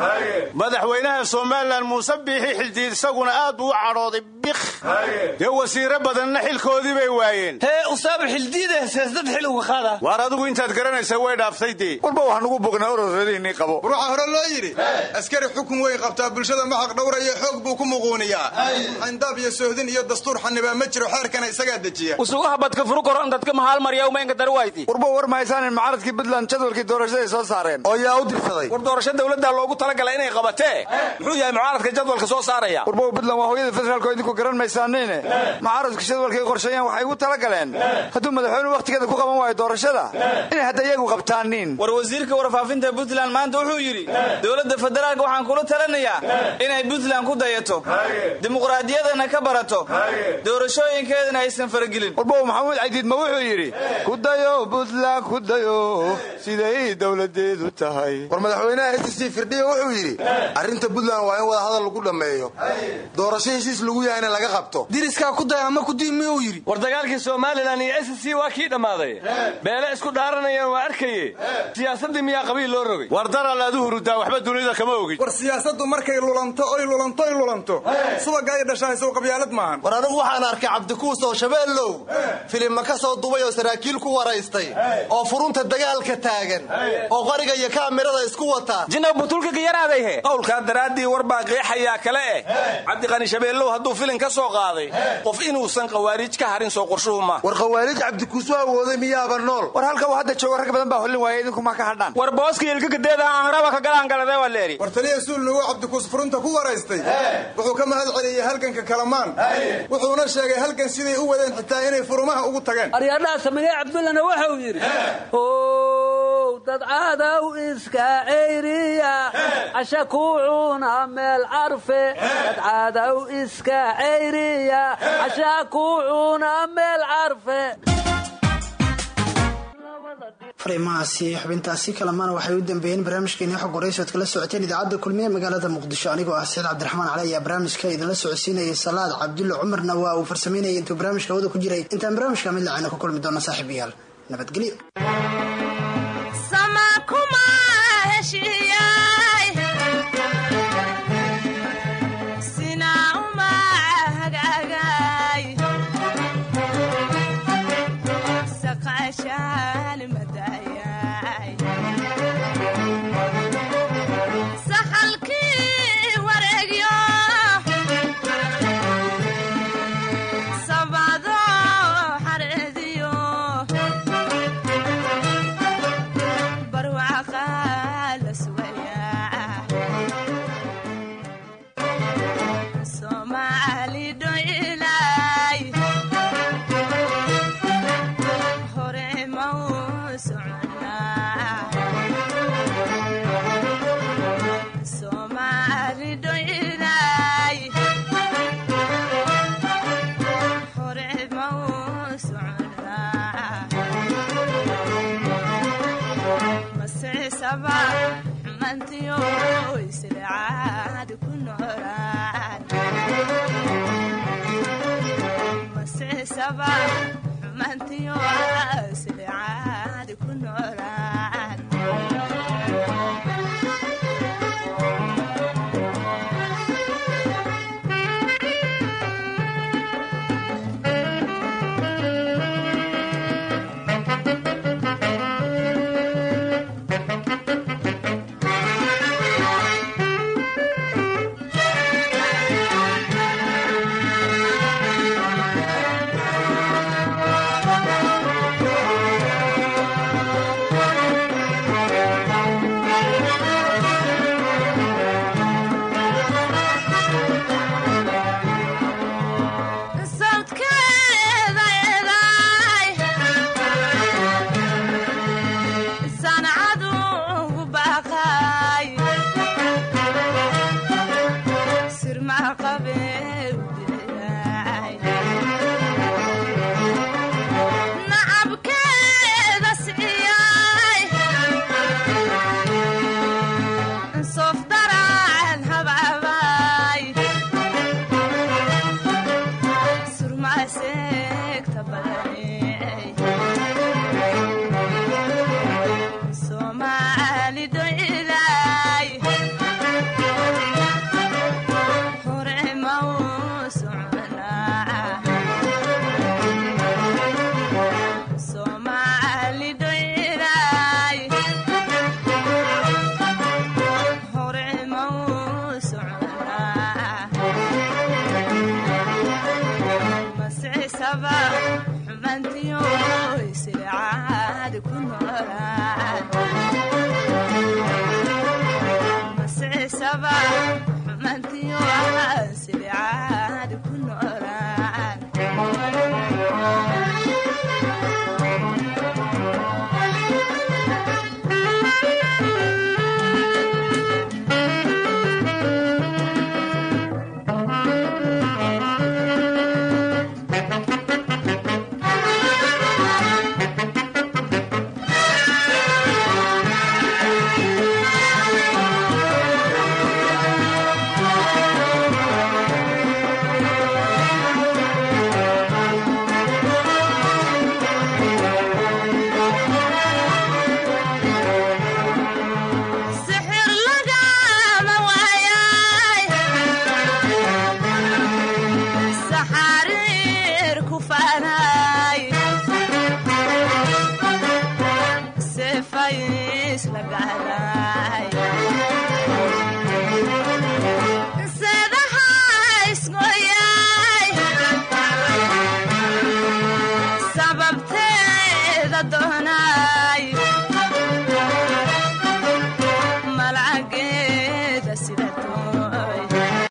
madaxweynaha somalilan muuse biixi xildiid isaguna aad buu u cadhooday bik dee wasiire badanna xilkoodii bay waayeen. Hee usaaba xildiida heseesdad xil uga qaada. Waar adigu intaad garanaysa way dhaaftay dee. Warba wax nugu bognaa ororadiinii qabo. War waxaa hore loo yidhi askari xukun weyn qabtaa bulshada ma xaq dhowraya xoog buu ku muquuniyaa. Xayndaab iyo soohdin iyo dastuur xanibaa ma jiro xeerkana isagaa dejiya. Usugaha badka furu koro dadka mahaal maryaawmaynka darwayti warba war mahaysaanin mucaaradkii puntland jadwalkii doorashada ay soo saareen. Oo yaa u dirsaday war doorasho dawladdaa loogu talagalay inay qabatee. Muxuu yahay mucaaradka jadwalka soo saaraya? Warba puntland waa hooyada federaalk oo idinku maysaanine mucaaradku jadwalkay qorsheeyeen waxay ugu talagaleen? Hadduu madaxweynuhu wakhtigeeda ku qaban waayo doorashada? Inay hadda iyagu qabtaaniin. War wasiirka warfaafinta puntland maanta wuxuu yidhi dowladda federaalka waxaan kula talinayaa inay puntland ku dayato. Dimuqraadiyadana ka barato. Doorashooyinkeedana aysan faragelin. Warbow maxamuud caydiid ma wuxuu yidhi ku dayo puntland ku dayo. Siday dowladeedu tahay. War madaxweynaha s c firdhiya wuxuu yidhi arrinta puntland waa in wada hadal lagu dhammeeyo. Doorasho heshiis lagu yahayna laga qabto diriskaa ku day ama kudii miyuu yidhi. War dagaalkii somalilan iyo s c waa kii dhammaaday beele isku dhaaranayaan waa arkaye siyaasaddii miyaa qabiil loo rogay. War daral aad u hurudaa waxba dunida kama ogid war siyaasaddu markay lulanto oy lulanto oy lulanto. Subaga ay dhashaa isaw qabyaalad maahan war anigu waxaan arkay cabdikuus oo shabeellow. Filimma ka soo dubay oo saraakiil ku waraystay. Oo furunta dagaalka taagan. Oo qoriga iyo kaamirada isku wataa jinaw butulka ka yaraadayhe qowlkaa daraaddii war baa qeexayaa kale eh. Cabdiqani shabeellow hadduu filin ka soo qaaday? Qof inuusan khawaariij ka harin soo qorshuhu ma. War khawaarij cabdikuus u awooday miyaaba nool? War halka uu hadda joogo rag badan baa hollin waaya idinku ma ka hadhaan. War booska ilkakadeeda aan raba ka galaan galade waa leeri war taliya suulnugu cabdikuus furunta ku waraystay. Wuxuu ka mahad celiyey halganka kalamaan. Wuxuuna sheegay halgan siday u wadeen xitaa inay furumaha ugu tageen. Aryadhaha sameeye cabdullana wuxuu yidhi ow dad caadaw iska ceyriya casha kuu cuna meel carfe dad caadaw iska ceyriya casha kuu cuna meel carfe fariimahaasi xubintaasi kalamaan waxay u dambeeyeen barnaamijkeeni xog waraysi ood kala socoteen idaacadda kulmiye magaalada muqdisho anigoo ah saciid cabdiraxmaan cali ayaa barnaamijka idinla socodsiinayay salaad cabdulle cumarna waa uu farsameynayay intuu barnaamijka hawada ku jiray intaan barnaamijka mid lacayna ku kulmi doono saaxiibayaal nabadgelyo